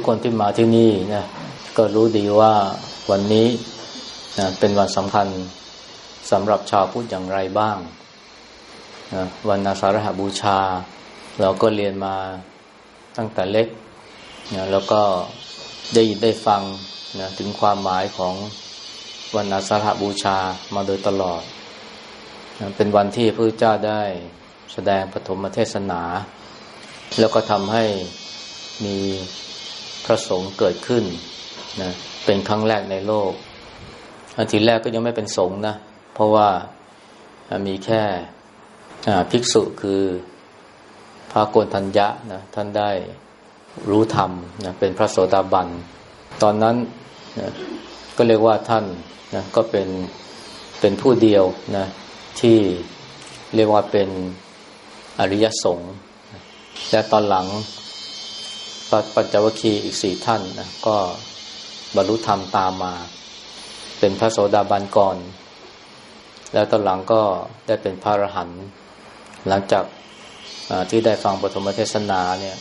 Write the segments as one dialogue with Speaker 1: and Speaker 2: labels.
Speaker 1: กคนที่มาที่นี่นะก็รู้ดีว่าวันนี้นะเป็นวันสำคัญสำหรับชาวพุทธอย่างไรบ้างนะวันอาสาฬหบูชา เราก็เรียนมาตั้งแต่เล็กนะแล้วก็ได้ยินได้ฟังนะถึงความหมายของวันอาสาฬหบูชามาโดยตลอดนะเป็นวันที่พระเจ้าได้แสดงปฐมเทศนา แล้วก็ทำให้มี พระสงฆ์เกิดขึ้นนะเป็นครั้งแรกในโลก อันทีแรกก็ยังไม่เป็นสงฆ์นะ เพราะว่ามีแค่ภิกษุคือพระโกนทัญญะนะท่านได้รู้ธรรมนะเป็นพระโสดาบัน ตอนนั้นนะก็เรียกว่าท่านนะก็เป็นเป็นผู้เดียวนะที่เรียกว่าเป็นอริยสงฆ์และตอนหลัง ปัจจวัคคีย์อีกสี่ท่านนะก็บรรลุธรรมตามมา เป็นพระโสดาบันก่อน แล้วตอนหลังก็ได้เป็นพระอรหันต์หลังจากที่ได้ฟังปฐมเทศนาเนี่ย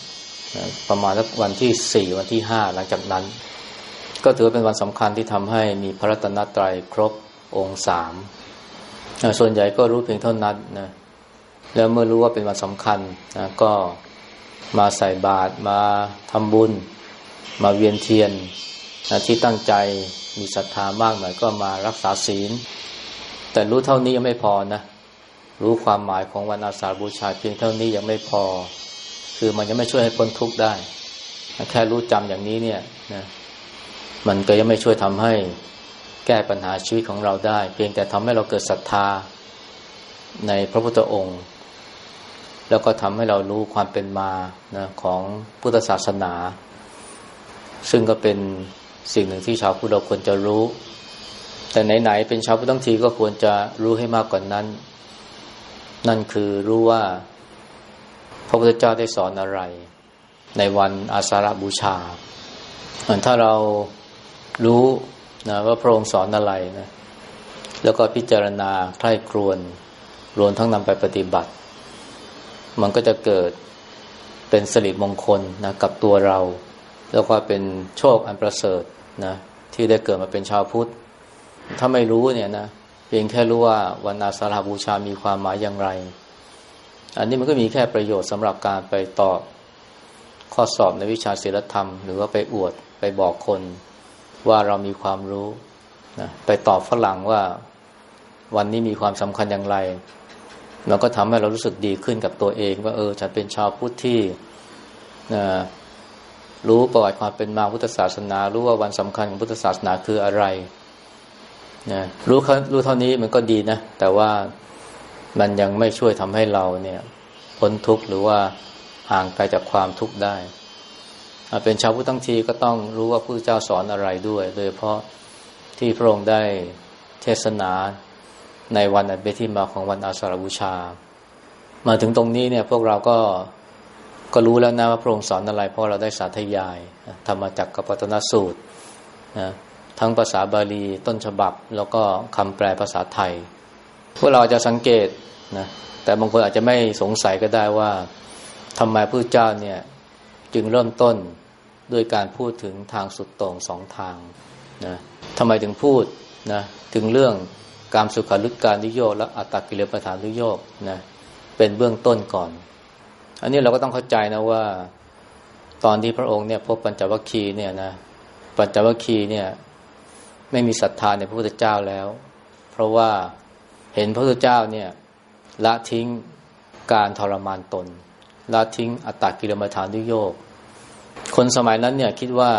Speaker 1: ประมาณวันที่สี่วันที่ห้าหลังจากนั้น ก็ถือเป็นวันสำคัญที่ทำให้มีพระรัตนตรัยครบองค์สามส่วนใหญ่ก็รู้เพียงเท่านั้นนะแล้วเมื่อรู้ว่าเป็นวันสำคัญนะก็ มาใส่บาตรมาทำบุญ มาเวียนเทียนนะที่ตั้งใจมีศรัทธามากหน่อยก็มารักษาศีล แต่รู้เท่านี้ยังไม่พอนะ รู้ความหมายของวันอาสาบูชาเพียงเท่านี้ยังไม่พอ คือมันยังไม่ช่วยให้พ้นทุกข์ได้ แค่รู้จำอย่างนี้เนี่ยนะมันก็ยังไม่ช่วยทำให้แก้ปัญหาชีวิตของเราได้ เพียงแต่ทำให้เราเกิดศรัทธาในพระพุทธองค์ แล้วก็ทำให้เรารู้ความเป็นมานะของพุทธศาสนา ซึ่งก็เป็นสิ่งหนึ่งที่ชาวพุทธเราควรจะรู้ แต่ไหนๆเป็นชาวพุทธทั้งทีก็ควรจะรู้ให้มากกว่านนั้น นั่นคือรู้ว่า พระพุทธเจ้าได้สอนอะไร ในวันอาสาฬบูชาเหมือนถ้าเรารู้นะว่าพระองค์สอนอะไรนะแล้วก็พิจารณาใคร่ครวญรวมทั้งนำไปปฏิบัติ มันก็จะเกิดเป็นสิริมงคลนะกับตัวเราแล้วก็เป็นโชคอันประเสริฐนะที่ได้เกิดมาเป็นชาวพุทธ ถ้าไม่รู้เนี่ยนะเพียงแค่รู้ว่าวันอาสาฬหบูชามีความหมายอย่างไร อันนี้มันก็มีแค่ประโยชน์สำหรับการไปตอบข้อสอบในวิชาศิลธรรม หรือว่าไปอวดไปบอกคนว่าเรามีความรู้นะไปตอบฝรั่งว่าวันนี้มีความสำคัญอย่างไร มันก็ทำให้เรารู้สึกดีขึ้นกับตัวเอง ว่าเออฉันเป็นชาวพุทธที่นะรู้ประวัติความเป็นมาพุทธศาสนา รู้ว่าวันสำคัญของพุทธศาสนาคืออะไรนะรู้รู้เท่านี้มันก็ดีนะ แต่ว่ามันยังไม่ช่วยทำให้เราเนี่ยพ้นทุกข์หรือว่าห่างไกลจากความทุกข์ได้ เป็นชาวพุทธทั้งทีก็ต้องรู้ว่าพระเจ้าสอนอะไรด้วย โดยเฉพาะที่พระองค์ได้เทศนา ในวันอันเป็นที่มาของวันอาสาฬบูชา มาถึงตรงนี้เนี่ยพวกเราก็ก็รู้แล้วนะว่าพระองค์สอนอะไร เพราะเราได้สาธยายธรรมจักรกัปตนสูตรนะทั้งภาษาบาลีต้นฉบับ แล้วก็คำแปลภาษาไทย พวกเราจะสังเกตนะแต่บางคนอาจจะไม่สงสัยก็ได้ว่าทำไมพระเจ้าเนี่ยจึงเริ่มต้นด้วยการพูดถึงทางสุดตรงสองทางนะทำไมถึงพูดนะถึงเรื่อง การสุขารุการนิโยกและอัตตกิเลสประธานนิโยกนะเป็นเบื้องต้นก่อน อันนี้เราก็ต้องเข้าใจนะว่า ตอนที่พระองค์เนี่ยพบปัญจวัคคีย์เนี่ยนะปัญจวัคคีย์เนี่ย ไม่มีศรัทธาในพระพุทธเจ้าแล้ว เพราะว่าเห็นพระพุทธเจ้าเนี่ยละทิ้งการทรมานตนละทิ้งอัตตกิลมัฐานนิโยกคนสมัยนั้นเนี่ยคิดว่า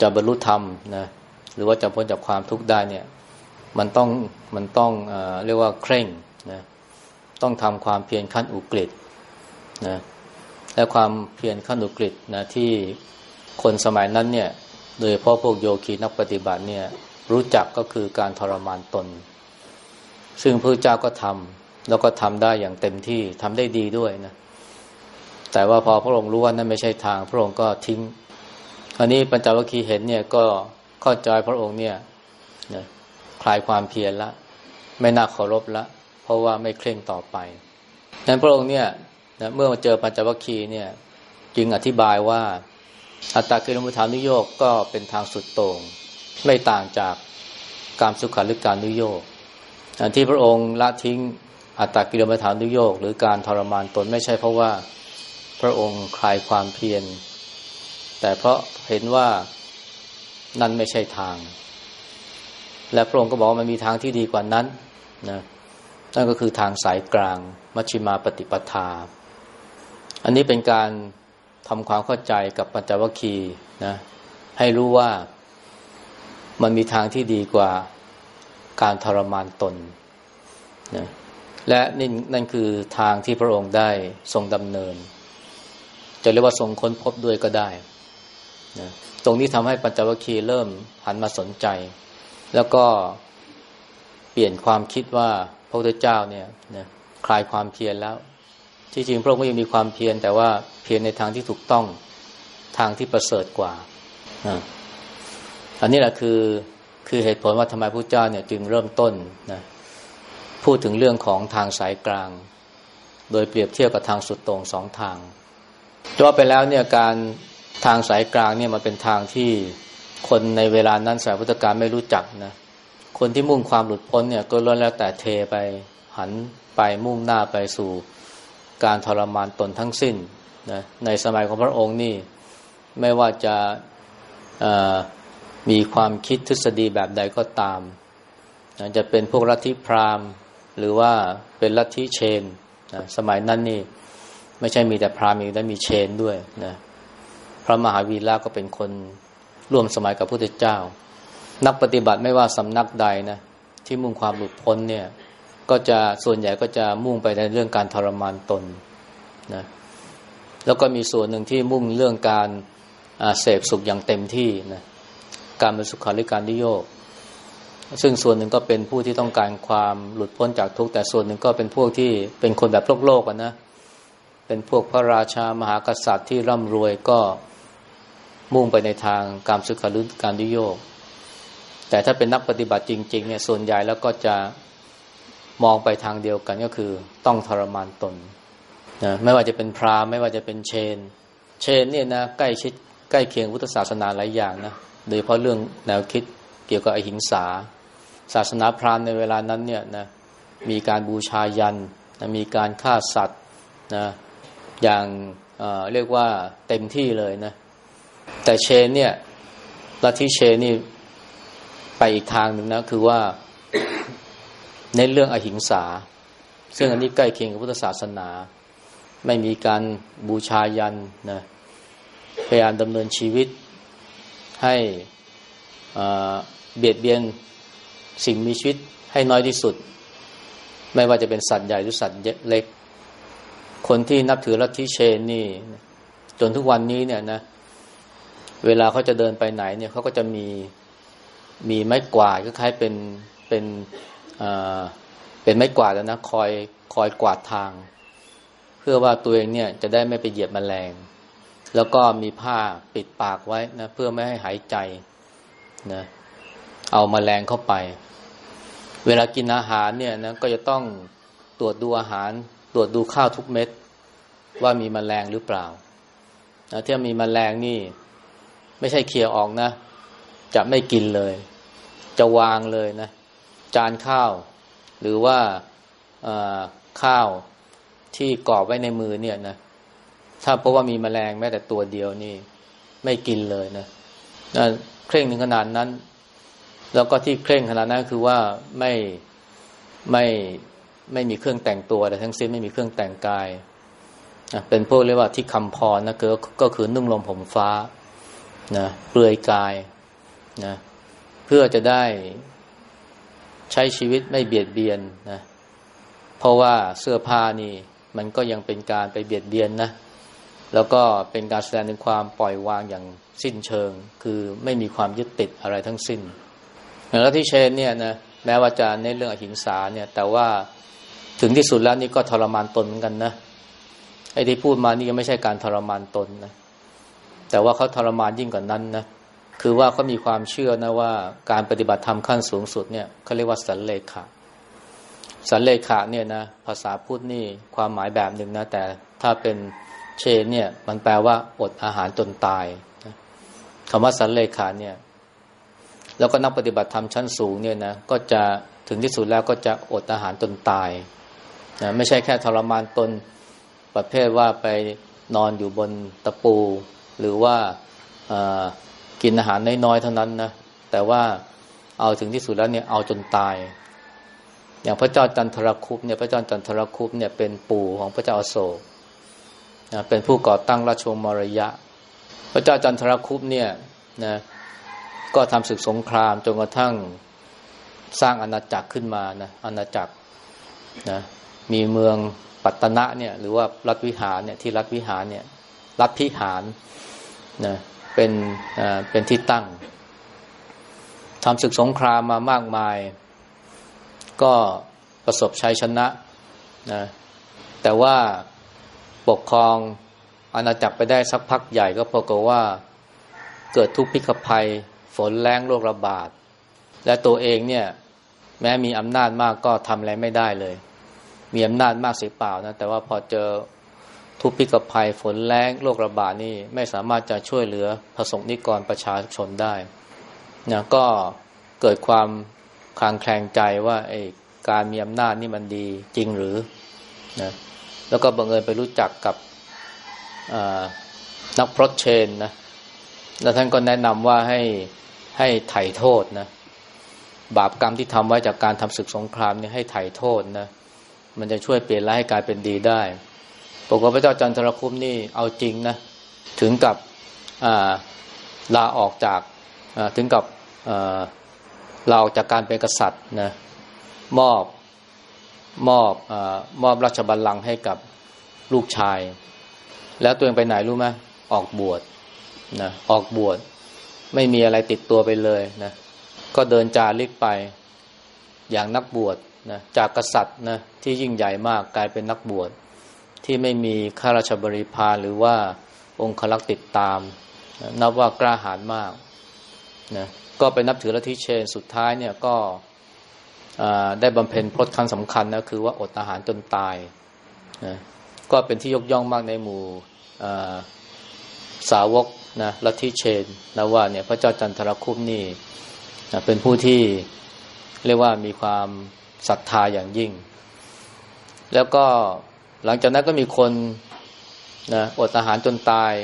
Speaker 1: จะบรรลุธรรมนะหรือว่าจะพ้นจากความทุกข์ได้เนี่ย มันต้องมันต้องเอเรียกว่าเคร่งนะต้องทำความเพียรขั้นอุกฤษนะและความเพียรขั้นอุกฤษนะที่คนสมัยนั้นเนี่ย โดยเพราะพวกโยคีนักปฏิบัติเนี่ยรู้จักก็คือการทรมานตน ซึ่งพระเจ้าก็ทำแล้วก็ทำได้อย่างเต็มที่ทำได้ดีด้วยนะแต่ว่าพอพระองค์รู้ว่านั่นไม่ใช่ทาง พระองค์ก็ทิ้งอันนี้ปัญจวัคคีย์เห็นเนี่ยก็เข้าใจพระองค์เนี่ยนะ คลายความเพียรละ ไม่น่าเคารพละ เพราะว่าไม่เคร่งต่อไปดังนั้นพระองค์เนี่ยนะเมื่อมาเจอปัญจวัคคีย์เนี่ย จึงอธิบายว่า อัตตากิลมัฐานุโยกก็เป็นทางสุดโต่งไม่ต่างจากการสุขาหรือการนุโยกที่พระองค์ละทิ้งอัตตากิลมัฐานุโยกหรือการทรมานตนไม่ใช่เพราะว่าพระองค์คลายความเพียรแต่เพราะเห็นว่านั่นไม่ใช่ทาง และพระองค์ก็บอกว่ามันมีทางที่ดีกว่านั้นนะนั่นก็คือทางสายกลาง มัชฌิมาปฏิปทา อันนี้เป็นการทำความเข้าใจกับปัญจวัคคีย์นะให้รู้ว่ามันมีทางที่ดีกว่าการทรมานตนนะและนี่นั่นคือทางที่พระองค์ได้ทรงดำเนิน จะเรียกว่าทรงค้นพบด้วยก็ได้นะตรงนี้ทำให้ปัญจวัคคีย์เริ่มหันมาสนใจ แล้วก็เปลี่ยนความคิดว่าพระพุทธเจ้าเนี่ยนะคลายความเพียรแล้ว ที่จริงพระองค์ก็ยังมีความเพียรแต่ว่าเพียรในทางที่ถูกต้องทางที่ประเสริฐกว่าอันนี้แหละคือคือเหตุผลว่าทำไมพระเจ้าเนี่ยจึงเริ่มต้นนะพูดถึงเรื่องของทางสายกลาง โดยเปรียบเทียบกับทางสุดตรงสองทางจะว่าไปแล้วเนี่ยการทางสายกลางเนี่ยมันเป็นทางที่ คนในเวลานั้นสายพุทธการไม่รู้จักนะคนที่มุ่งความหลุดพ้นเนี่ยก็ล้วนแล้วแต่เทไปหันไปมุ่งหน้าไปสู่การทรมานตนทั้งสิ้นนะในสมัยของพระองค์นี่ไม่ว่าจะมีความคิดทฤษฎีแบบใดก็ตามนะจะเป็นพวกลัทธิพราหมณ์ หรือว่าเป็นลัทธิเชนนะสมัยนั้นนี่ไม่ใช่มีแต่พราหมณ์มีแต่มีเชนด้วยนะพระมหาวีระก็เป็นคน ร่วมสมัยกับพระพุทธเจ้า นักปฏิบัติไม่ว่าสำนักใดนะที่มุ่งความหลุดพ้นเนี่ยก็จะส่วนใหญ่ก็จะมุ่งไปในเรื่องการทรมานตนนะแล้วก็มีส่วนหนึ่งที่มุ่งเรื่องการเสพสุขอย่างเต็มที่นะการเป็นสุขาริการนิโยกซึ่งส่วนหนึ่งก็เป็นผู้ที่ต้องการความหลุดพ้นจากทุกข์แต่ส่วนหนึ่งก็เป็นพวกที่เป็นคนแบบโลกโลกนะเป็นพวกพระราชามหากษัตริย์ที่ร่ำรวยก็ มุ่งไปในทางการสุขาริการนิโยก แต่ถ้าเป็นนักปฏิบัติจริง ๆ เนี่ยส่วนใหญ่แล้วก็จะมองไปทางเดียวกันก็คือต้องทรมานตนนะไม่ว่าจะเป็นพราหมณ์ไม่ว่าจะเป็นเชน เชนเนี่ยนะใกล้ชิดใกล้เคียงพุทธศาสนาหลายอย่างนะโดยเฉพาะเรื่องแนวคิดเกี่ยวกับอหิงสา ศาสนาพราหมณ์ในเวลานั้นเนี่ยนะมีการบูชายันนะมีการฆ่าสัตว์นะอย่างเเรียกว่าเต็มที่เลยนะ แต่เชนเนี่ยลัทธิเชนนี่ไปอีกทางหนึ่งนะ คือว่าในเรื่องอหิงสา ซึ่งอันนี้ใกล้เคียงกับพุทธศาสนา ไม่มีการบูชายันนะพยายามดำเนินชีวิตให้เบียดเบียนสิ่งมีชีวิตให้น้อยที่สุด ไม่ว่าจะเป็นสัตว์ใหญ่หรือสัตว์เล็ก คนที่นับถือลัทธิเชนนี่ จนทุกวันนี้เนี่ยนะเเวลาเขาจะเดินไปไหนเนี่ยเขาก็จะมีมีไม้กวาดก็คล้ายเป็นเป็นเป็นไม้กวาดแล้วนะคอยคอยกวาดทาง เพื่อว่าตัวเองเนี่ยจะได้ไม่ไปเหยียบมแมลง แล้วก็มีผ้าปิดปากไว้นะเพื่อไม่ให้หายใจนะเอามาแมลงเข้าไป เวลากินอาหารเนี่ยนะก็จะต้องตรวจดูอาหาร ตรวจดูข้าวทุกเม็ด ว่ามีมแมลงหรือเปล่านะถ้ามีมแมลงนี่ ไม่ใช่เคี่ยวออกนะ จะไม่กินเลย จะวางเลยนะ จานข้าว หรือว่าข้าวที่กรอบไว้ในมือเนี่ยนะถ้าเพราะว่ามีแมลงแม้แต่ตัวเดียวนี่ ไม่กินเลยนะนะเคร่งถึงขนาดนั้น แล้วก็ที่เคร่งขนาดนั้นคือว่าไม่ไม่ไม่มีเครื่องแต่งตัวแต่ทั้งสิ้นไม่มีเครื่องแต่งกาย เป็นพวกเรียกว่าที่คำพรนะก็ก็คือนุ่งลมผมฟ้า นะเปลือยกายนะเพื่อจะได้ใช้ชีวิตไม่เบียดเบียนนะเพราะว่าเสื้อผ้านี่ มันก็ยังเป็นการไปเบียดเบียนนะแล้วก็เป็นการแสดงถึงความปล่อยวางอย่างสิ้นเชิง คือไม่มีความยึดติดอะไรทั้งสิ้นแล้วที่เชนเนี่ยนะแม้ว่าจะในเรื่องอหิงสาเนี่ย แต่ว่าถึงที่สุดแล้วนี่ก็ทรมานตนเหมือนกันนะไอ้ที่พูดมานี่ยังไม่ใช่การทรมานตนนะ แต่ว่าเขาทรมานยิ่งกว่านั้นนะคือว่าเขามีความเชื่อนะว่าการปฏิบัติธรรมขั้นสูงสุดเนี่ยเขาเรียกว่าสันเลขะสันเลขะเนี่ยนะภาษาพูดนี่ความหมายแบบหนึ่งนะแต่ถ้าเป็นเชนเนี่ยมันแปลว่าอดอาหารจนตายนะคำว่าสันเลขาเนี่ย แล้วก็นักปฏิบัติธรรมชั้นสูงเนี่ยนะก็จะถึงที่สุดแล้วก็จะอดอาหารจนตายนะไม่ใช่แค่ทรมานตนประเภทว่าไปนอนอยู่บนตะปู หรือว่ากินอาหารน้อยๆเท่านั้นนะแต่ว่าเอาถึงที่สุดแล้วเนี่ยเอาจนตาย อย่างพระเจ้าจันทรคุปเนี่ยพระเจ้าจันทรคุปเนี่ยเป็นปู่ของพระเจ้าอโศกนะเป็นผู้ก่อตั้งราชวงศ์มรยะ พระเจ้าจันทรคุปเนี่ยนะก็ทำศึกสงครามจนกระทั่งสร้างอาณาจักรขึ้นมานะอาณาจักรนะมีเมืองปัตตนะเนี่ยหรือว่ารัฐวิหารเนี่ยที่รัฐวิหารเนี่ยรัฐพิหาร นะเป็นเป็นที่ตั้งทำศึกสงครามมามากมาย ก็ประสบชัยชนะนะแต่ว่าปกครองอาณาจักรไปได้สักพักใหญ่ก็พบว่าเกิดทุกพิกภัย ฝนแรงโรคระบาด และตัวเองเนี่ย แม้มีอำนาจมากก็ทำอะไรไม่ได้เลย มีอำนาจมากสิเปล่านะแต่ว่าพอเจอ ทุกพิกภัยฝนแรงโรคระบาดนี่ไม่สามารถจะช่วยเหลือพระสงฆ์นิกรประชาชนได้นะก็เกิดความคลางแคลงใจว่าไอ้การมีอำนาจนี่มันดีจริงหรือนะแล้วก็บังเอิญไปรู้จักกับนักพรตเชนนะแล้วท่านก็แนะนำว่าให้ให้ไถ่โทษนะบาปกรรมที่ทำไว้จากการทำศึกสงครามนี่ให้ไถ่โทษนะมันจะช่วยเปลี่ยนร้ายให้กลายเป็นดีได้ ปกติพระเจ้าจันทรคุมนี่เอาจริงนะถึงกับลาออกจากถึงกับเราจากการเป็นกษัตริย์นะมอบมอบอมอบราชบัลลังก์ให้กับลูกชาย แล้วตัวเองไปไหนรู้ไหมออกบวชนะออกบวชไม่มีอะไรติดตัวไปเลยนะก็เดินจาริกไปอย่างนักบวชนะจากกษัตริย์นะที่ยิ่งใหญ่มากกลายเป็นนักบวช ที่ไม่มีข้าราชบริพารหรือว่าองคลักษ์ติดตาม นับว่ากล้าหาญมากนะก็ไปนับถือลัทธิเชนสุดท้ายเนี่ยก็ได้บำเพ็ญพรตครั้งสำคัญนะคือว่าอดอาหารจนตายนะก็เป็นที่ยกย่องมากในหมู่สาวกนะลัทธิเชนนะว่าเนี่ยพระเจ้าจันทรคุปนี่นะเป็นผู้ที่เรียกว่ามีความศรัทธาอย่างยิ่ง แล้วก็ หลังจากนั้นก็มีคนนะอดอาหารจนตาย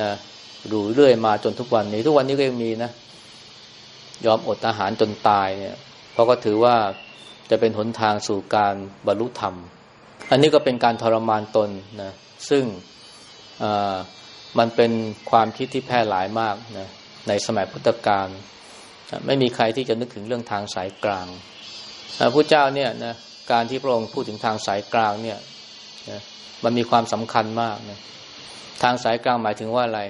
Speaker 1: นะดูเรื่อยมาจนทุกวันนี้ ทุกวันนี้ก็ยังมีนะ ยอมอดอาหารจนตายเนี่ยเพราะก็ถือว่าจะเป็นหนทางสู่การบรรลุธรรม อันนี้ก็เป็นการทรมานตนนะซึ่งมันเป็นความคิดที่แพร่หลายมากนะในสมัยพุทธกาลไม่มีใครที่จะนึกถึงเรื่องทางสายกลางพระพุทธเจ้าเนี่ยนะ การที่พระองค์พูดถึงทางสายกลางเนี่ยนะมันมีความสำคัญมากนะทางสายกลางหมายถึงว่าอะไร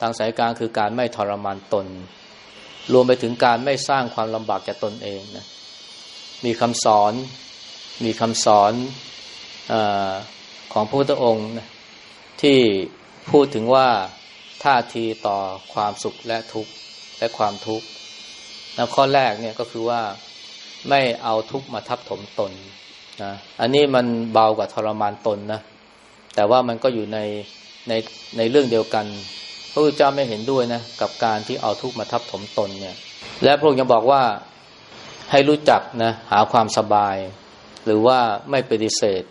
Speaker 1: ทางสายกลางคือการไม่ทรมานตน รวมไปถึงการไม่สร้างความลำบากแก่ตนเองนะมีคำสอน มีคำสอนอของพระพุทธองค์นะที่พูดถึงว่าท่าทีต่อความสุขและทุกข์และความทุกข์นะข้อแรกเนี่ยก็คือว่า ไม่เอาทุกข์มาทับถมตนนะอันนี้มันเบากว่าทรมานตนนะ แต่ว่ามันก็อยู่ในในในเรื่องเดียวกัน พระพุทธเจ้าไม่เห็นด้วยนะกับการที่เอาทุกข์มาทับถมตนเนี่ย และพระองค์ยังบอกว่าให้รู้จักนะหาความสบาย หรือว่าไม่ปฏิเสธ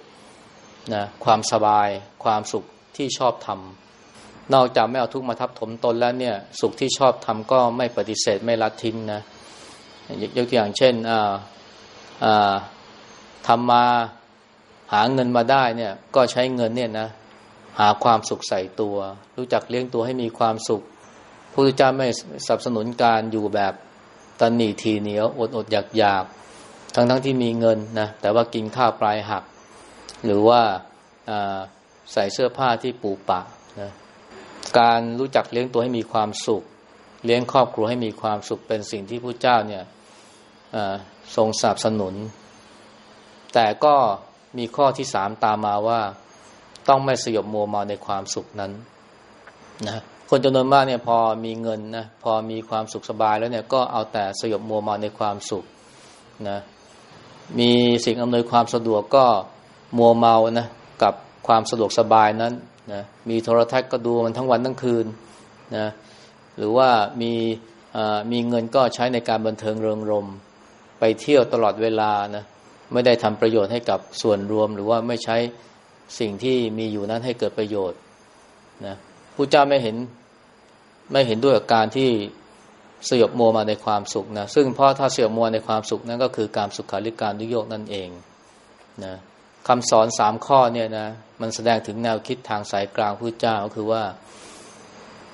Speaker 1: นะความสบายความสุขที่ชอบทำนอกจากไม่เอาทุกข์มาทับถมตนแล้วเนี่ย สุขที่ชอบทำก็ไม่ปฏิเสธไม่ละทิ้งนะ ยกตัวอย่างเช่นทำมาหาเงินมาได้เนี่ย ก็ใช้เงินเนี่ยนะหาความสุขใส่ตัว รู้จักเลี้ยงตัวให้มีความสุขพระพุทธเจ้าไม่สนับสนุนการอยู่แบบตันหนีทีเหนียวอดอดอยากอยากทั้งทั้งที่มีเงินนะแต่ว่ากินข้าวปลายหัก หรือว่าใส่เสื้อผ้าที่ปูปะนะการรู้จักเลี้ยงตัวให้มีความสุข เลี้ยงครอบครัวให้มีความสุขเป็นสิ่งที่พระเจ้าเนี่ย ทรงสนับสนุน แต่ก็มีข้อที่สามตามมาว่าต้องไม่สยบมัวเมาในความสุขนั้นนะคนจำนวนมากเนี่ยพอมีเงินนะพอมีความสุขสบายแล้วเนี่ยก็เอาแต่สยบมัวเมาในความสุขนะมีสิ่งอำนวยความสะดวกก็มัวเมานะกับความสะดวกสบายนั้นนะมีโทรทัศน์ก็ดูมันทั้งวันทั้งคืนนะหรือว่ามีมีเงินก็ใช้ในการบันเทิงเริงรม ไปเที่ยวตลอดเวลานะไม่ได้ทำประโยชน์ให้กับส่วนรวม หรือว่าไม่ใช้สิ่งที่มีอยู่นั้นให้เกิดประโยชน์นะผู้เจ้าไม่เห็นไม่เห็นด้วยกับการที่สยบโมมาในความสุขนะซึ่งเพราะถ้าสยบโมในความสุขนั้นก็คือการสุขาริการดุโยกนั่นเองนะคำสอนสามข้อเนี่ยนะมันแสดงถึงแนวคิดทางสายกลางพระเจ้าก็คือว่า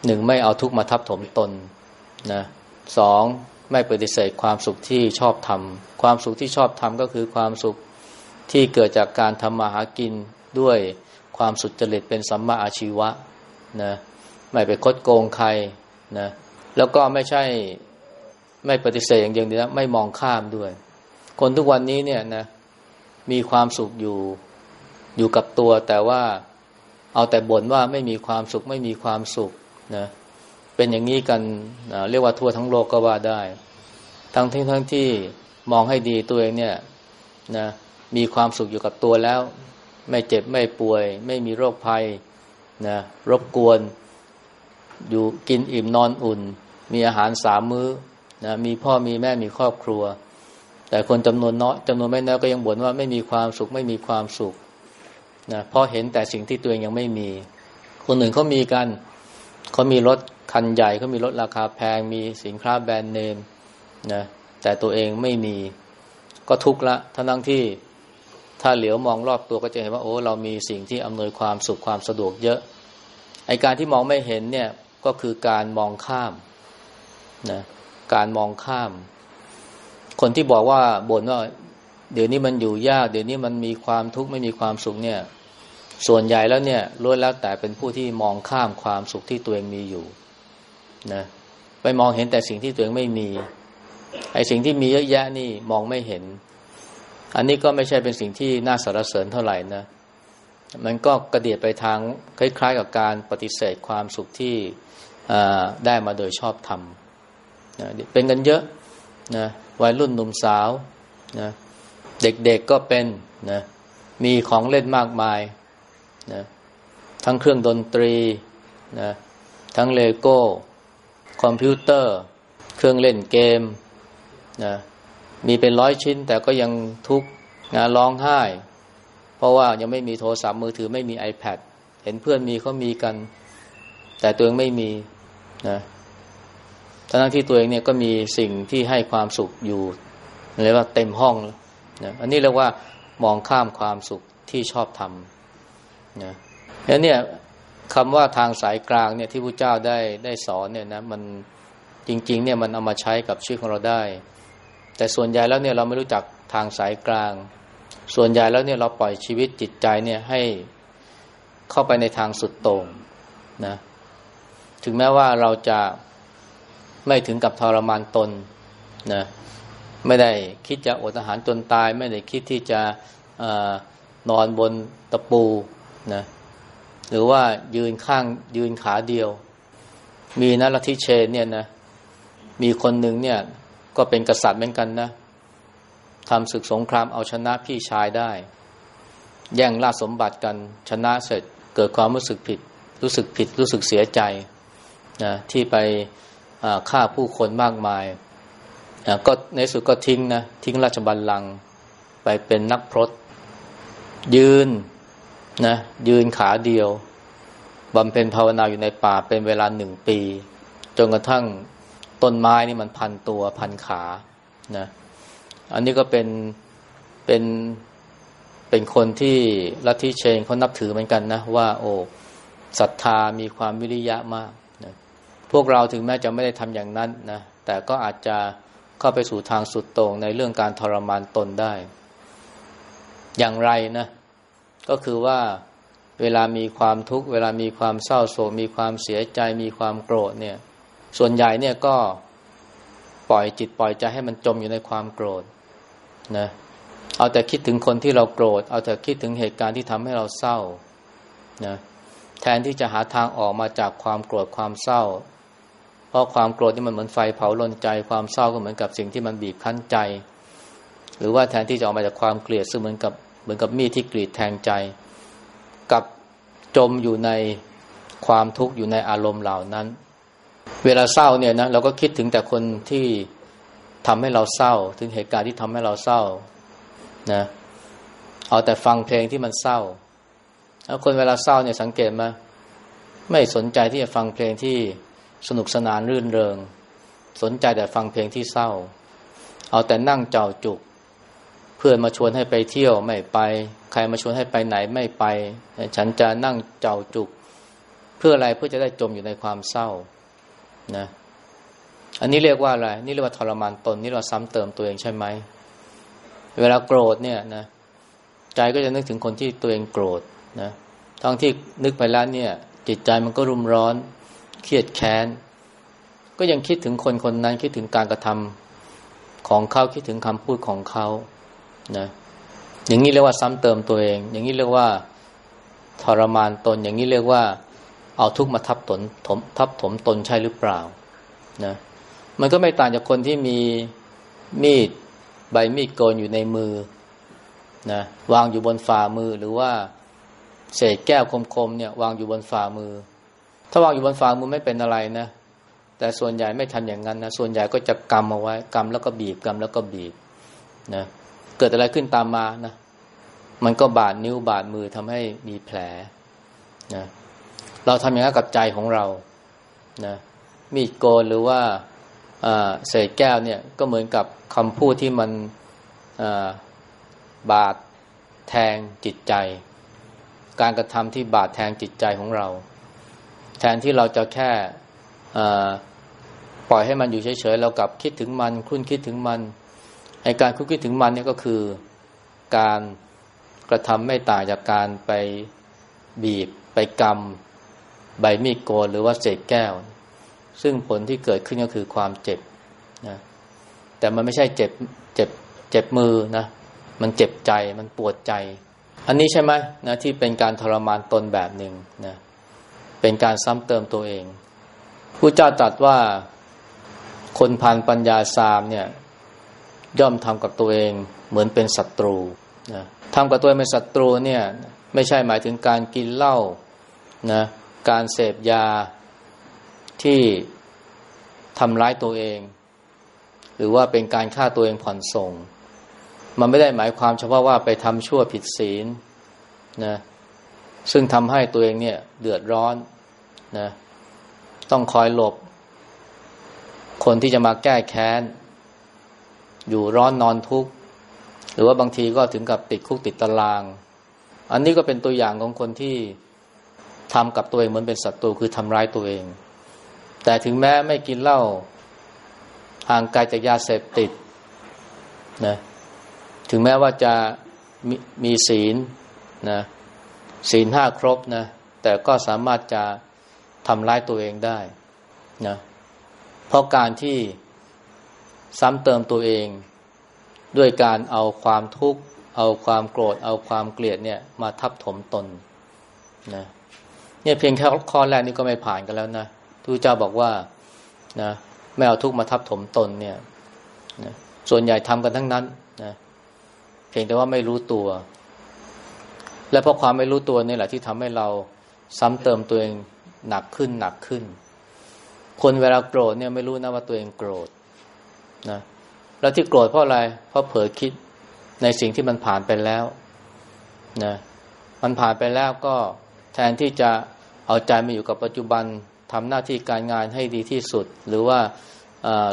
Speaker 1: หนึ่งไม่เอาทุกข์มาทับถมตนนะสอง ไม่ปฏิเสธความสุขที่ชอบทำความสุขที่ชอบทำก็คือความสุขที่เกิดจากการทำมาหากินด้วยความสุจริตเป็นสัมมาอาชีวะนะไม่ไปคดโกงใครนะแล้วก็ไม่ใช่ไม่ปฏิเสธอย่างเดียวนะไม่มองข้ามด้วย คนทุกวันนี้เนี่ยนะมีความสุขอยู่อยู่กับตัว แต่ว่าเอาแต่บ่นว่าไม่มีความสุขไม่มีความสุขนะ เป็นอย่างนี้กันเรียกว่าทั่วทั้งโลกก็ว่าได้ ทั้งที่ทั้งที่มองให้ดีตัวเองเนี่ยนะมีความสุขอยู่กับตัวแล้ว ไม่เจ็บไม่ป่วย ไม่มีโรคภัยนะรบกวน อยู่กินอิ่มนอนอุ่น มีอาหารสามมื้อนะมีพ่อมีแม่มีครอบครัว แต่คนจำนวนน้อยจำนวนไม่น้อยก็ยังบ่นว่าไม่มีความสุขไม่มีความสุขนะเพราะเห็นแต่สิ่งที่ตัวเองยังไม่มี คนอื่นเขามีกันเขามีรถ คันใหญ่เขามีรถราคาแพงมีสินค้าแบรนด์เนมนะแต่ตัวเองไม่มีก็ทุกข์ละทั้งทั้งที่ถ้าเหลียวมองรอบตัวก็จะเห็นว่าโอ้เรามีสิ่งที่อำนวยความสุขความสะดวกเยอะไอการที่มองไม่เห็นเนี่ยก็คือการมองข้ามนะการมองข้าม คนที่บอกว่าบ่นว่าเดี๋ยวนี้มันอยู่ยาก เดี๋ยวนี้มันมีความทุกข์ไม่มีความสุขเนี่ย ส่วนใหญ่แล้วเนี่ยล้วนแล้วแต่เป็นผู้ที่มองข้ามความสุขที่ตัวเองมีอยู่ นะไปมองเห็นแต่สิ่งที่ตัวเองไม่มี ไอ้สิ่งที่มีเยอะแยะนี่มองไม่เห็น อันนี้ก็ไม่ใช่เป็นสิ่งที่น่าสรรเสริญเท่าไหร่นะ มันก็กระเดียดไปทางคล้าย ๆ กับการปฏิเสธความสุขที่ได้มาโดยชอบธรรมนะเป็นกันเยอะนะวัยรุ่นหนุ่มสาวนะเด็กๆก็เป็นนะมีของเล่นมากมายนะทั้งเครื่องดนตรีนะทั้งเลโก้ คอมพิวเตอร์ เครื่องเล่นเกมนะมีเป็นร้อยชิ้น แต่ก็ยังทุกข์นะร้องไห้ เพราะว่ายังไม่มีโทรศัพท์มือถือไม่มี iPad เห็นเพื่อนมีเขามีกัน แต่ตัวเองไม่มีนะทั้งที่ตัวเองเนี่ยก็มีสิ่งที่ให้ความสุขอยู่เรียกว่าเต็มห้องนะอันนี้เรียกว่ามองข้ามความสุขที่ชอบทำนะแล้วเนี่ย คำว่าทางสายกลางเนี่ยที่พระเจ้าได้ได้สอนเนี่ยนะมันจริง ๆ เนี่ยมันเอามาใช้กับชีวิตของเราได้ แต่ส่วนใหญ่แล้วเนี่ยเราไม่รู้จักทางสายกลาง ส่วนใหญ่แล้วเนี่ยเราปล่อยชีวิตจิตใจเนี่ยให้เข้าไปในทางสุดโต่งนะถึงแม้ว่าเราจะไม่ถึงกับทรมานตนนะไม่ได้คิดจะอดอาหารจนตาย ไม่ได้คิดที่จะอนอนบนตะปูนะ หรือว่ายืนข้างยืนขาเดียว มีนะลัทธิเชนเนี่ยนะ มีคนหนึ่งเนี่ย ก็เป็นกษัตริย์เหมือนกันนะทำศึกสงครามเอาชนะพี่ชายได้ แย่งราชสมบัติกันชนะเสร็จเกิดความรู้สึกผิด รู้สึกผิด รู้สึกเสียใจนะที่ไปฆ่าผู้คนมากมายก็ในสุดก็ทิ้งนะทิ้งราชบัลลังก์ไปเป็นนักพรตยืน นะยืนขาเดียวบำเพ็ญภาวนาอยู่ในป่าเป็นเวลาหนึ่งปี จนกระทั่งต้นไม้นี่มันพันตัวพันขานะอันนี้ก็เป็นเป็นเป็นคนที่ลัทธิเชงเขานับถือเหมือนกันนะว่าโอ้ศรัทธามีความวิริยะมากนะพวกเราถึงแม้จะไม่ได้ทำอย่างนั้นนะแต่ก็อาจจะเข้าไปสู่ทางสุดโต่งในเรื่องการทรมานตนได้ อย่างไรนะ ก็คือว่าเวลามีความทุกข์เวลามีความเศร้าโศกมีความเสียใจมีความโกรธเนี่ย ส่วนใหญ่เนี่ยก็ปล่อยจิตปล่อยใจให้มันจมอยู่ในความโกรธนะเอาแต่คิดถึงคนที่เราโกรธ เอาแต่คิดถึงเหตุการณ์ที่ทำให้เราเศร้านะแทนที่จะหาทางออกมาจากความโกรธความเศร้า เพราะความโกรธนี่มันเหมือนไฟเผาลนใจ ความเศร้าก็เหมือนกับสิ่งที่มันบีบคั้นใจ หรือว่าแทนที่จะออกมาจากความเกลียดซึ่งเหมือนกับ เหมือนกับมีดที่กรีดแทงใจ กับจมอยู่ในความทุกข์อยู่ในอารมณ์เหล่านั้น เวลาเศร้าเนี่ยนะเราก็คิดถึงแต่คนที่ทำให้เราเศร้า ถึงเหตุการณ์ที่ทำให้เราเศร้านะเอาแต่ฟังเพลงที่มันเศร้าแล้วคนเวลาเศร้าเนี่ยสังเกตไหมไม่สนใจที่จะฟังเพลงที่สนุกสนานรื่นเริง สนใจแต่ฟังเพลงที่เศร้า เอาแต่นั่งเจ้าจุก พื่อนมาชวนให้ไปเที่ยวไม่ไป ใครมาชวนให้ไปไหนไม่ไป ฉันจะนั่งเจ้าจุก เพื่ออะไรเพื่อจะได้จมอยู่ในความเศร้านะอันนี้เรียกว่าอะไร นี่เรียกว่าทรมานตน นี่เราซ้ำเติมตัวเองใช่ไหม เวลาโกรธเนี่ยนะใจก็จะนึกถึงคนที่ตัวเองโกรธนะทั้งที่นึกไปแล้วเนี่ย จิตใจมันก็รุมร้อน เครียดแค้น ก็ยังคิดถึงคนคนนั้นคิดถึงการกระทำของเขาคิดถึงคำพูดของเขา นะอย่างนี้เรียกว่าซ้ำเติมตัวเอง อย่างนี้เรียกว่าทรมานตน อย่างนี้เรียกว่า เอาทุกข์มาทับตนถมทับถมตนใช่หรือเปล่านะมันก็ไม่ต่างจากคนที่มีมีดใบมีดโกนอยู่ในมือนะวางอยู่บนฝ่ามือหรือว่าเศษแก้วคมๆเนี่ย วางอยู่บนฝ่ามือ ถ้าวางอยู่บนฝ่ามือไม่เป็นอะไรนะแต่ส่วนใหญ่ไม่ทำอย่างนั้นนะส่วนใหญ่ก็จะกำเอาไว้กำแล้วก็บีบกำแล้วก็บีบนะ เกิดอะไรขึ้นตามมานะ มันก็บาดนิ้วบาดมือทำให้มีแผลนะเราทำอย่างนั้นกับใจของเรานะมีดโกนหรือว่าเศษแก้วเนี่ยก็เหมือนกับคำพูดที่มันบาดแทงจิตใจ การกระทำที่บาดแทงจิตใจของเรา แทนที่เราจะแค่ปล่อยให้มันอยู่เฉยๆเรากลับคิดถึงมันคุ้นคิดถึงมัน ไอการคุ้นคิดถึงมันเนี่ยก็คือการกระทำไม่ต่างจากการไปบีบไปกำใบมีดโกนหรือว่าเศษแก้ว ซึ่งผลที่เกิดขึ้นก็คือความเจ็บนะแต่มันไม่ใช่เจ็บเจ็บเจ็บมือนะมันเจ็บใจมันปวดใจ อันนี้ใช่ไหมนะที่เป็นการทรมานตนแบบหนึ่งนะเป็นการซ้ำเติมตัวเองผู้เจ้าตรัสว่าคนพันปัญญาสามเนี่ย ย่อมทำกับตัวเองเหมือนเป็นศัตรูนะทำกับตัวเองเป็นศัตรูเนี่ยไม่ใช่หมายถึงการกินเหล้านะการเสพยาที่ทำร้ายตัวเอง หรือว่าเป็นการฆ่าตัวเองผ่อนส่ง มันไม่ได้หมายความเฉพาะว่าไปทำชั่วผิดศีลนะซึ่งทำให้ตัวเองเนี่ยเดือดร้อนนะต้องคอยหลบ คนที่จะมาแก้แค้น อยู่ร้อนนอนทุกข์ หรือว่าบางทีก็ถึงกับติดคุกติดตาราง อันนี้ก็เป็นตัวอย่างของคนที่ทำกับตัวเองเหมือนเป็นศัตรูคือทำร้ายตัวเอง แต่ถึงแม้ไม่กินเหล้าห่างไกลจากยาเสพติดนะถึงแม้ว่าจะมมีศีลนะศีลห้าครบนะแต่ก็สามารถจะทำร้ายตัวเองได้นะเพราะการที่ ซ้ำเติมตัวเอง ด้วยการเอาความทุกข์ เอาความโกรธ เอาความเกลียดเนี่ยมาทับถมตนนะเนี่ยเพียงแค่ข้อแรกนี่ก็ไม่ผ่านกันแล้วนะพระเจ้าบอกว่านะไม่เอาทุกข์มาทับถมตนเนี่ยนะส่วนใหญ่ทำกันทั้งนั้นนะเพียงแต่ว่าไม่รู้ตัว และเพราะความไม่รู้ตัวนี่แหละที่ทำให้เราซ้ำเติมตัวเองหนักขึ้นหนักขึ้น คนเวลาโกรธเนี่ยไม่รู้นะว่าตัวเองโกรธ นะแล้วที่โกรธเพราะอะไร เพราะเผลอคิดในสิ่งที่มันผ่านไปแล้วนะมันผ่านไปแล้วก็แทนที่จะเอาใจมาอยู่กับปัจจุบันทำหน้าที่การงานให้ดีที่สุด หรือว่า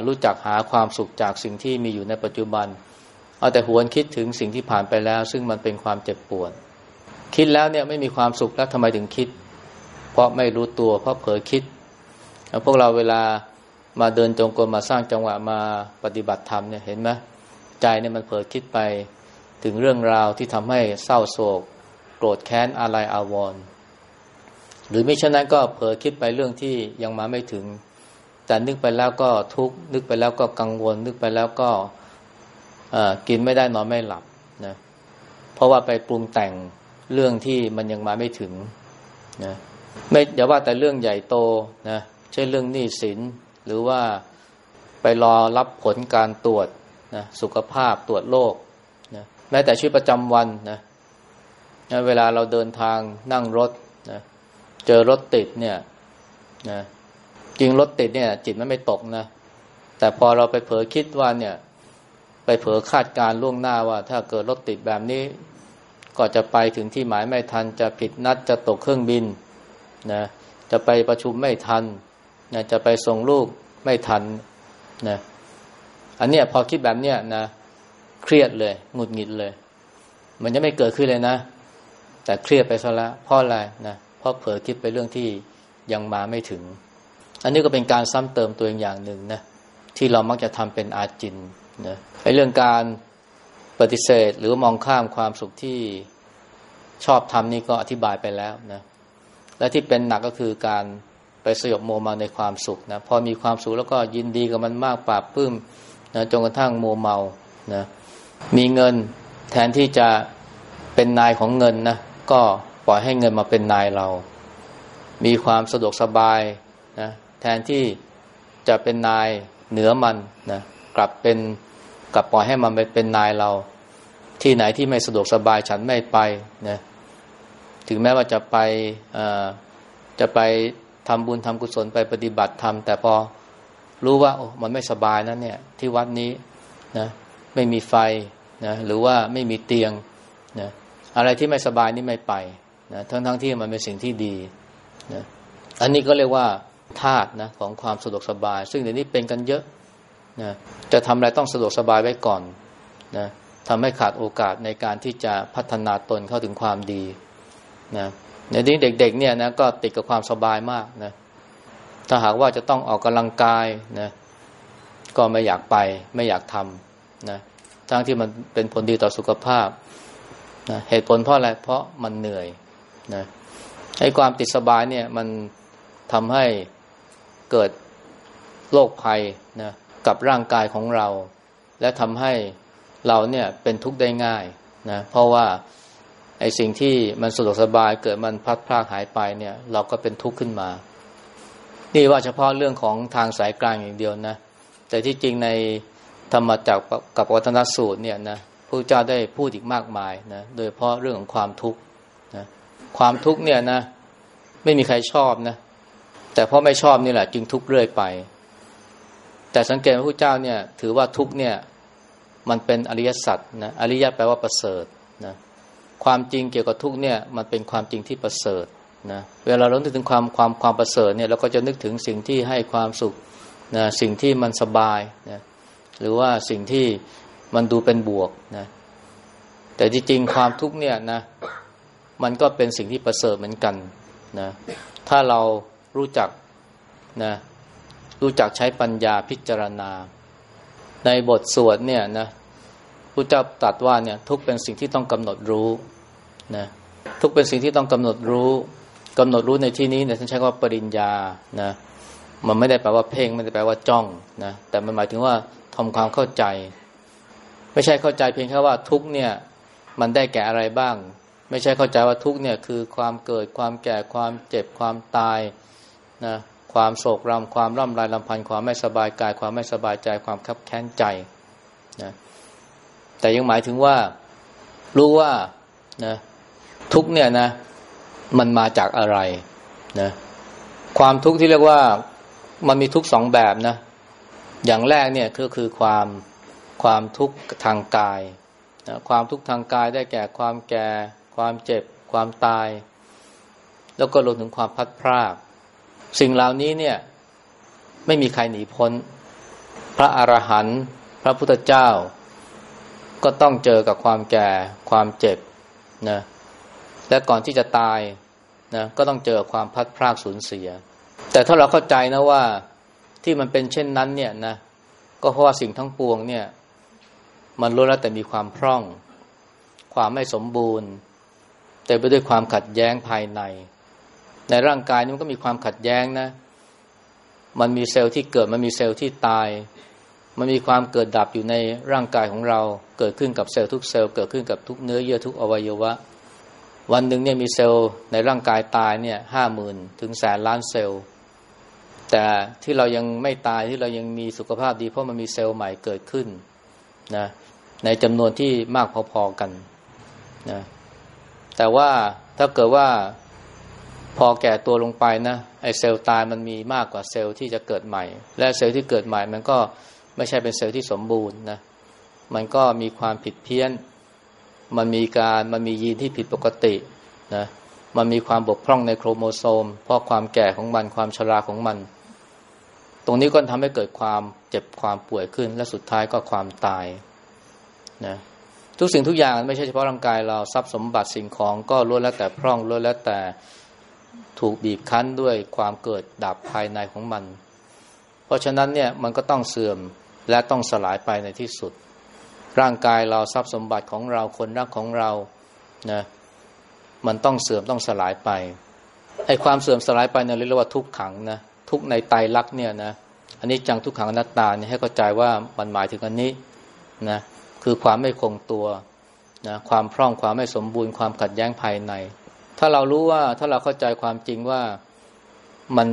Speaker 1: รู้จักหาความสุขจากสิ่งที่มีอยู่ในปัจจุบัน เอาแต่หวนคิดถึงสิ่งที่ผ่านไปแล้ว ซึ่งมันเป็นความเจ็บปวดคิดแล้วเนี่ยไม่มีความสุขแล้วทำไมถึงคิด เพราะไม่รู้ตัวเพราะเผลอคิดพวกเราเวลา มาเดินจงกรมมาสร้างจังหวะมาปฏิบัติธรรมเนี่ยเห็นไหมใจเนี่ยมันเผลอคิดไปถึงเรื่องราวที่ทำให้เศร้าโศก โกรธแค้นอะไรอาวรณ์หรือไม่ฉะนั้นก็เผลอคิดไปเรื่องที่ยังมาไม่ถึง แต่นึกไปแล้วก็ทุกข์นึกไปแล้วก็กังวล นึกไปแล้วก็กินไม่ได้นอนไม่หลับนะเพราะว่าไปปรุงแต่งเรื่องที่มันยังมาไม่ถึงนะไม่อย่าว่าแต่เรื่องใหญ่โตนะเช่นเรื่องหนี้สิน หรือว่าไปรอรับผลการตรวจนะสุขภาพตรวจโรคนะแม้แต่ชีวิตประจำวันนะนะเวลาเราเดินทางนั่งรถนะเจอรถติดเนี่ยนะจริงรถติดเนี่ย จิตมันไม่ตกนะ แต่พอเราไปเผลอคิดว่าเนี่ย ไปเผลอคาดการล่วงหน้าว่า ถ้าเกิดรถติดแบบนี้ ก็จะไปถึงที่หมายไม่ทัน จะผิดนัดจะตกเครื่องบินนะจะไปประชุมไม่ทัน นะจะไปส่งลูกไม่ทันนะอันเนี้ยพอคิดแบบเนี้ยนะเครียดเลยหงุดหงิดเลย มันจะไม่เกิดขึ้นเลยนะ แต่เครียดไปซะละเพราะอะไรนะเพราะเผลอคิดไปเรื่องที่ยังมาไม่ถึง อันนี้ก็เป็นการซ้ำเติมตัวเองอย่างหนึ่งนะที่เรามักจะทำเป็นอาจินนะไอ้เรื่องการปฏิเสธหรือมองข้ามความสุขที่ชอบทำนี่ก็อธิบายไปแล้วนะและที่เป็นหนักก็คือการ ไปสยบโมมาในความสุขนะพอมีความสุขแล้วก็ยินดีกับมันมากปราบปื้มนะจนกระทั่งโมเมานะมีเงินแทนที่จะเป็นนายของเงินนะก็ปล่อยให้เงินมาเป็นนายเรา มีความสะดวกสบายนะแทนที่จะเป็นนายเหนือมันนะกลับเป็นกลับปล่อยให้มันไปเป็นนายเรา ที่ไหนที่ไม่สะดวกสบายฉันไม่ไปนะถึงแม้ว่าจะไปจะไป ทำบุญทำกุศลไปปฏิบัติธรรมแต่พอรู้ว่าโอ้มันไม่สบายนะเนี่ย ที่วัดนี้นะไม่มีไฟนะหรือว่าไม่มีเตียงนะอะไรที่ไม่สบายนี่ไม่ไปนะทั้งทั้งที่มันเป็นสิ่งที่ดีนะอันนี้ก็เรียกว่าธาตุนะของความสะดวกสบาย ซึ่งเดี๋ยวนี้เป็นกันเยอะนะจะทำอะไรต้องสะดวกสบายไว้ก่อนนะทำให้ขาดโอกาสในการที่จะพัฒนาตนเข้าถึงความดีนะ ในนี้เด็กๆเนี่ยนะก็ติดกับความสบายมากนะถ้าหากว่าจะต้องออกกำลังกายนะก็ไม่อยากไปไม่อยากทำนะทั้งที่มันเป็นผลดีต่อสุขภาพนะเหตุผลเพราะอะไรเพราะมันเหนื่อยนะไอ้ความติดสบายเนี่ยมันทำให้เกิดโรคภัยนะกับร่างกายของเรา และทำให้เราเนี่ยเป็นทุกข์ได้ง่ายนะเพราะว่า ไอ้สิ่งที่มันสะดวกสบายเกิดมันพัดพลาดหายไปเนี่ย เราก็เป็นทุกข์ขึ้นมา นี่ว่าเฉพาะเรื่องของทางสายกลางอย่างเดียวนะ แต่ที่จริงในธรรมจักรกับวัฒนสูตรเนี่ยนะพระเจ้าได้พูดอีกมากมายนะโดยเพราะเรื่องของความทุกข์นะความทุกข์เนี่ยนะ ไม่มีใครชอบนะ แต่เพราะไม่ชอบนี่แหละ จึงทุกข์เรื่อยไป แต่สังเกตว่าพระเจ้าเนี่ย ถือว่าทุกข์เนี่ย มันเป็นอริยสัจนะอริยะแปลว่าประเสริฐ ความจริงเกี่ยวกับทุกเนี่ยมันเป็นความจริงที่ประเสริฐนะเวลาเรานึกถึงความความความประเสริฐเนี่ยเราก็จะนึกถึงสิ่งที่ให้ความสุขนะสิ่งที่มันสบายนะหรือว่าสิ่งที่มันดูเป็นบวกนะแต่จริงๆความทุกเนี่ยนะมันก็เป็นสิ่งที่ประเสริฐเหมือนกันนะถ้าเรารู้จักนะรู้จักใช้ปัญญาพิจารณา ในบทสวดเนี่ยนะ พระเจ้าตรัสว่าเนี่ยทุกเป็นสิ่งที่ต้องกำหนดรู้นะทุกเป็นสิ่งที่ต้องกำหนดรู้กำหนดรู้ในที่นี้เนี่ยท่านใช้คำว่าปริญญานะมันไม่ได้แปลว่าเพ่งไม่ได้แปลว่าจ้องนะแต่มันหมายถึงว่าทำความเข้าใจ ไม่ใช่เข้าใจเพียงแค่ว่าทุกเนี่ยมันได้แก่อะไรบ้าง ไม่ใช่เข้าใจว่าทุกเนี่ยคือความเกิดความแก่ความเจ็บความตายนะความโศกรำความร่ำไรลำพันธ์ความไม่สบายกาย ความไม่สบายใจความคับแค้นใจนะ แต่ยังหมายถึงว่ารู้ว่านะทุกเนี่ยนะ มันมาจากอะไรนะความทุกข์ที่เรียกว่ามันมีทุกสองแบบนะ อย่างแรกเนี่ยก็คือความความทุกข์ทางกายนะความทุกข์ทางกายได้แก่ความแก่ ความเจ็บ ความตาย แล้วก็รวมถึงความพัดพรากสิ่งเหล่านี้เนี่ย ไม่มีใครหนีพ้น พระอรหันต์พระพุทธเจ้า ก็ต้องเจอกับความแก่ความเจ็บนะและก่อนที่จะตายนะก็ต้องเจอความพัดพรากสูญเสีย แต่ถ้าเราเข้าใจนะว่าที่มันเป็นเช่นนั้นเนี่ยนะก็เพราะว่าสิ่งทั้งปวงเนี่ย มันล้วนแล้วแต่มีความพร่อง ความไม่สมบูรณ์เต็มไปด้วยความขัดแย้งภายใน ในร่างกายนี่มันก็มีความขัดแย้งนะ มันมีเซลล์ที่เกิดมันมีเซลล์ที่ตาย มันมีความเกิดดับอยู่ในร่างกายของเรา เกิดขึ้นกับเซลล์ทุกเซลล์เกิดขึ้นกับทุกเนื้อเยื่อทุกอวัยวะ วันหนึ่งเนี่ยมีเซลล์ในร่างกายตายเนี่ยห้าหมื่นถึงแสนล้านเซลล์ แต่ที่เรายังไม่ตายที่เรายังมีสุขภาพดีเพราะมันมีเซลล์ใหม่เกิดขึ้นนะในจำนวนที่มากพอๆกันนะแต่ว่าถ้าเกิดว่าพอแก่ตัวลงไปนะไอเซลล์ตายมันมีมากกว่าเซลล์ที่จะเกิดใหม่ และเซลล์ที่เกิดใหม่มันก็ ไม่ใช่เป็นเซลล์ที่สมบูรณ์นะมันก็มีความผิดเพี้ยน มันมีการมันมียีนที่ผิดปกตินะมันมีความบกพร่องในโครโมโซม เพราะความแก่ของมันความชราของมัน ตรงนี้ก็ทำให้เกิดความเจ็บความป่วยขึ้น และสุดท้ายก็ความตายนะทุกสิ่งทุกอย่างไม่ใช่เฉพาะร่างกายเราทรัพย์สมบัติสิ่งของก็ล้วนแล้วแต่พร่องล้วนแล้วแต่ถูกบีบคั้นด้วยความเกิดดับภายในของมัน เพราะฉะนั้นเนี่ยมันก็ต้องเสื่อม และต้องสลายไปในที่สุด ร่างกายเราทรัพย์สมบัติของเราคนรักของเรานะมันต้องเสื่อมต้องสลายไปไอ้ความเสื่อมสลายไปเนี่ยเรียกว่าทุกขังนะทุกในไตรลักเนี่ยนะอันนี้จังทุกขังอนัตตาเนี่ยให้เข้าใจว่ามันหมายถึงอันนี้นะคือความไม่คงตัวนะความพร่องความไม่สมบูรณ์ความขัดแย้งภายใน ถ้าเรารู้ว่าถ้าเราเข้าใจความจริงว่ามัน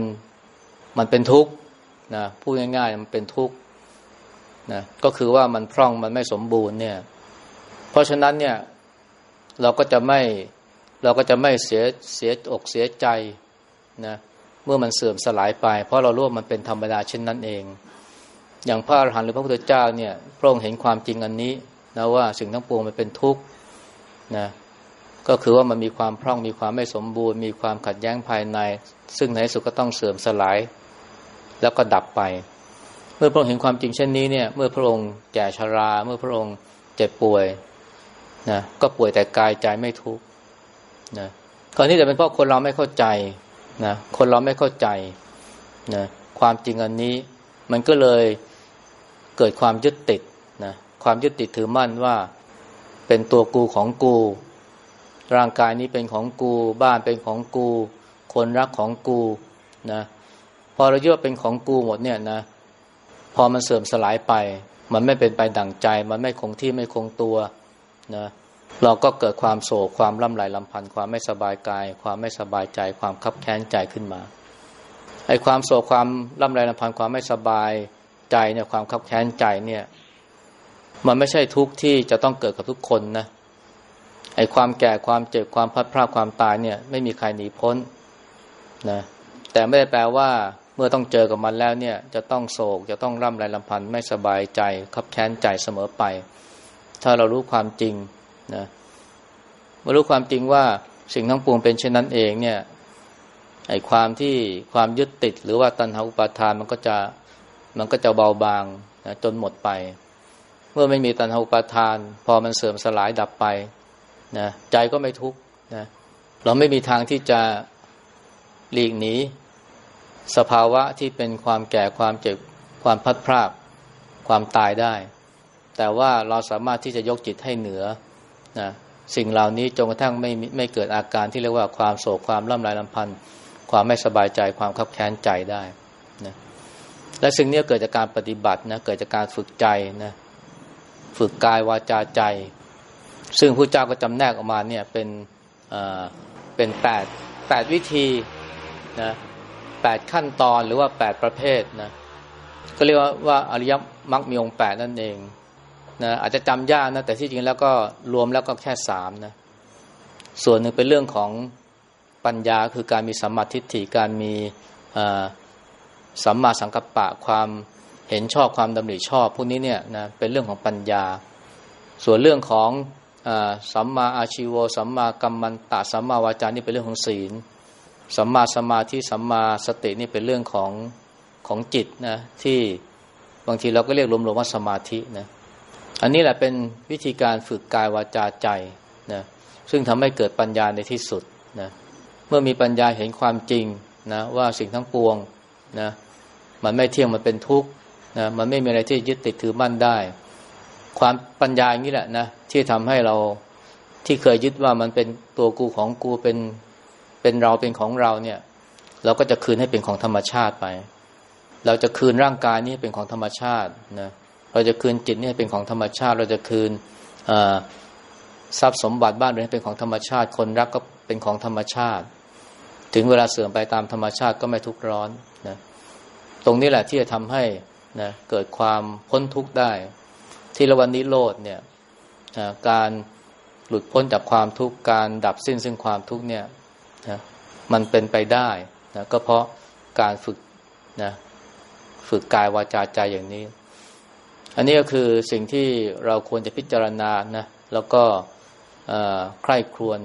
Speaker 1: มันเป็นทุกข์นะพูดง่ายๆมันเป็นทุกข์ นะก็คือว่ามันพร่องมันไม่สมบูรณ์เนี่ย เพราะฉะนั้นเนี่ยเราก็จะไม่เราก็จะไม่เสียเสียอกเสียใจนะเมื่อมันเสื่อมสลายไป เพราะเรารู้ว่ามันเป็นธรรมดาเช่นนั้นเอง อย่างพระอรหันต์หรือพระพุทธเจ้าเนี่ยพระองค์เห็นความจริงอันนี้นะว่าสิ่งทั้งปวงมันเป็นทุกข์นะก็คือว่ามันมีความพร่องมีความไม่สมบูรณ์ มีความขัดแย้งภายใน ซึ่งในสุดก็ต้องเสื่อมสลาย แล้วก็ดับไป เมื่อพระองค์เห็นความจริงเช่นนี้เนี่ย เมื่อพระองค์แก่ชรา เมื่อพระองค์เจ็บป่วยนะก็ป่วยแต่กายใจไม่ทุกข์นะก่อนนี้แต่เป็นเพราะคนเราไม่เข้าใจนะคนเราไม่เข้าใจนะความจริงอันนี้ มันก็เลยเกิดความยึดติดนะความยึดติดถือมั่นว่าเป็นตัวกูของกู ร่างกายนี้เป็นของกู บ้านเป็นของกู คนรักของกูนะพอเราเยึดเป็นของกูหมดเนี่ยนะ พอมันเสื่อมสลายไป มันไม่เป็นไปดั่งใจ มันไม่คงที่ไม่คงตัวนะเราก็เกิดความโศกความล่ำไรลำพันธ์ความไม่สบายกาย ความไม่สบายใจ ความคับแค้นใจขึ้นมาไอ้ความโศกความล่ำไรลำพันธ์ความไม่สบายใจเนี่ยความขับแค้นใจเนี่ย มันไม่ใช่ทุกข์ที่จะต้องเกิดกับทุกคนนะไอ้ความแก่ความเจ็บความพัดพลาดความตายเนี่ย ไม่มีใครหนีพ้นนะแต่ไม่ได้แปลว่า มื่อต้องเจอกับมันแล้วเนี่ย จะต้องโศก จะต้องร่ำไรลำพันธ์ไม่สบายใจขับแค้นใจเสมอไป ถ้าเรารู้ความจริงนะเมื่อรู้ความจริงว่าสิ่งทั้งปวงเป็นเช่นนั้นเองเนี่ยไอ้ความที่ความยึดติด หรือว่าตัณหาอุปาทานมันก็จะมันก็จะเบาบางนะจนหมดไป เมื่อไม่มีตัณหาอุปาทาน พอมันเสื่อมสลายดับไปนะใจก็ไม่ทุกข์นะเราไม่มีทางที่จะหลีกหนี สภาวะที่เป็นความแก่ความเจ็บความพัดพรากความตายได้ แต่ว่าเราสามารถที่จะยกจิตให้เหนือนะสิ่งเหล่านี้จนกระทั่งไม่ไม่เกิดอาการที่เรียกว่าความโศกความล่ำไรลำพันธ์ความไม่สบายใจความขับแค้นใจได้นะและสิ่งนี้เกิดจากการปฏิบัตินะเกิดจากการฝึกใจนะฝึกกายวาจาใจ ซึ่งพระเจ้าก็จำแนกออกมาเนี่ยเป็นเป็นแปดแปดวิธีนะ แปดขั้นตอนหรือว่าแปดประเภทนะก็เรียกว่าว่าอริยมรรคมีองค์แปดนั่นเองนะอาจจะจำยากนะแต่ที่จริงแล้วก็รวมแล้วก็แค่สามนะส่วนหนึ่งเป็นเรื่องของปัญญาคือการมีสัมมาทิฏฐิการมีสัมมาสังกัปปะความเห็นชอบความดำริชอบ พวกนี้เนี่ยนะเป็นเรื่องของปัญญา ส่วนเรื่องของอสัมมาอาชิวสัมมากัมมันตะสัมมาวาจานี่เป็นเรื่องของศีล สัมมาสมาธิสัมมาสตินี่เป็นเรื่องของของจิตนะที่บางทีเราก็เรียกรวมๆว่าสมาธินะอันนี้แหละเป็นวิธีการฝึกกายวาจาใจนะซึ่งทำให้เกิดปัญญาในที่สุดนะเมื่อมีปัญญาเห็นความจริงนะว่าสิ่งทั้งปวงนะมันไม่เที่ยงมันเป็นทุกข์นะมันไม่มีอะไรที่ยึดติดถือมั่นได้ ความปัญญาอย่างนี้แหละนะที่ทำให้เราที่เคยยึดว่ามันเป็นตัวกูของกูเป็น เป็นเราเป็นของเราเนี่ย เราก็จะคืนให้เป็นของธรรมชาติไป เราจะคืนร่างกายนี้เป็นของธรรมชาตินะเราจะคืนจิตนี่เป็นของธรรมชาติ เราจะคืนทรัพย์สมบัติบ้านเรือนเป็นของธรรมชาติ คนรักก็เป็นของธรรมชาติ ถึงเวลาเสื่อมไปตามธรรมชาติก็ไม่ทุกข์ร้อนนะตรงนี้แหละที่จะทำให้นะเกิดความพ้นทุกข์ได้ ที่ละวันนี้โลดเนี่ยการหลุดพ้นจากความทุกข์การดับสิ้นซึ่งความทุกข์เนี่ย นะมันเป็นไปได้นะก็เพราะการฝึกนะฝึกกายวาจาใจอย่างนี้ อันนี้ก็คือสิ่งที่เราควรจะพิจารณานะแล้วก็ใคร่ครวญ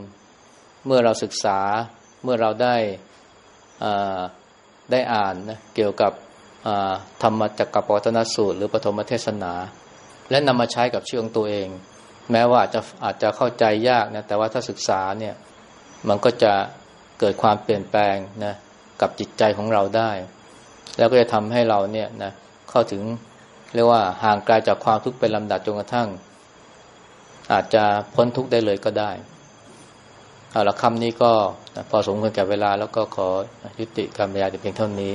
Speaker 1: เมื่อเราศึกษาเมื่อเราได้ได้อ่านนะเกี่ยวกับธรรมจักรปวัตนสูตร หรือปฐมเทศนา และนำมาใช้กับชีวิตของตัวเอง แม้ว่าอาจจะอาจจะเข้าใจยากนะแต่ว่าถ้าศึกษาเนี่ยมันก็จะ เกิดความเปลี่ยนแปลงนะกับจิตใจของเราได้ แล้วก็จะทำให้เราเนี่ยนะเข้าถึงเรียกว่าห่างไกลาจากความทุกข์เป็นลำดับจนกระทั่ง อาจจะพ้นทุกข์ได้เลยก็ได้เอาละคำนี้ก็พอสมควรแก่เวลาแล้วก็ขอยุติการบรรยายแต่เพียงเท่านี้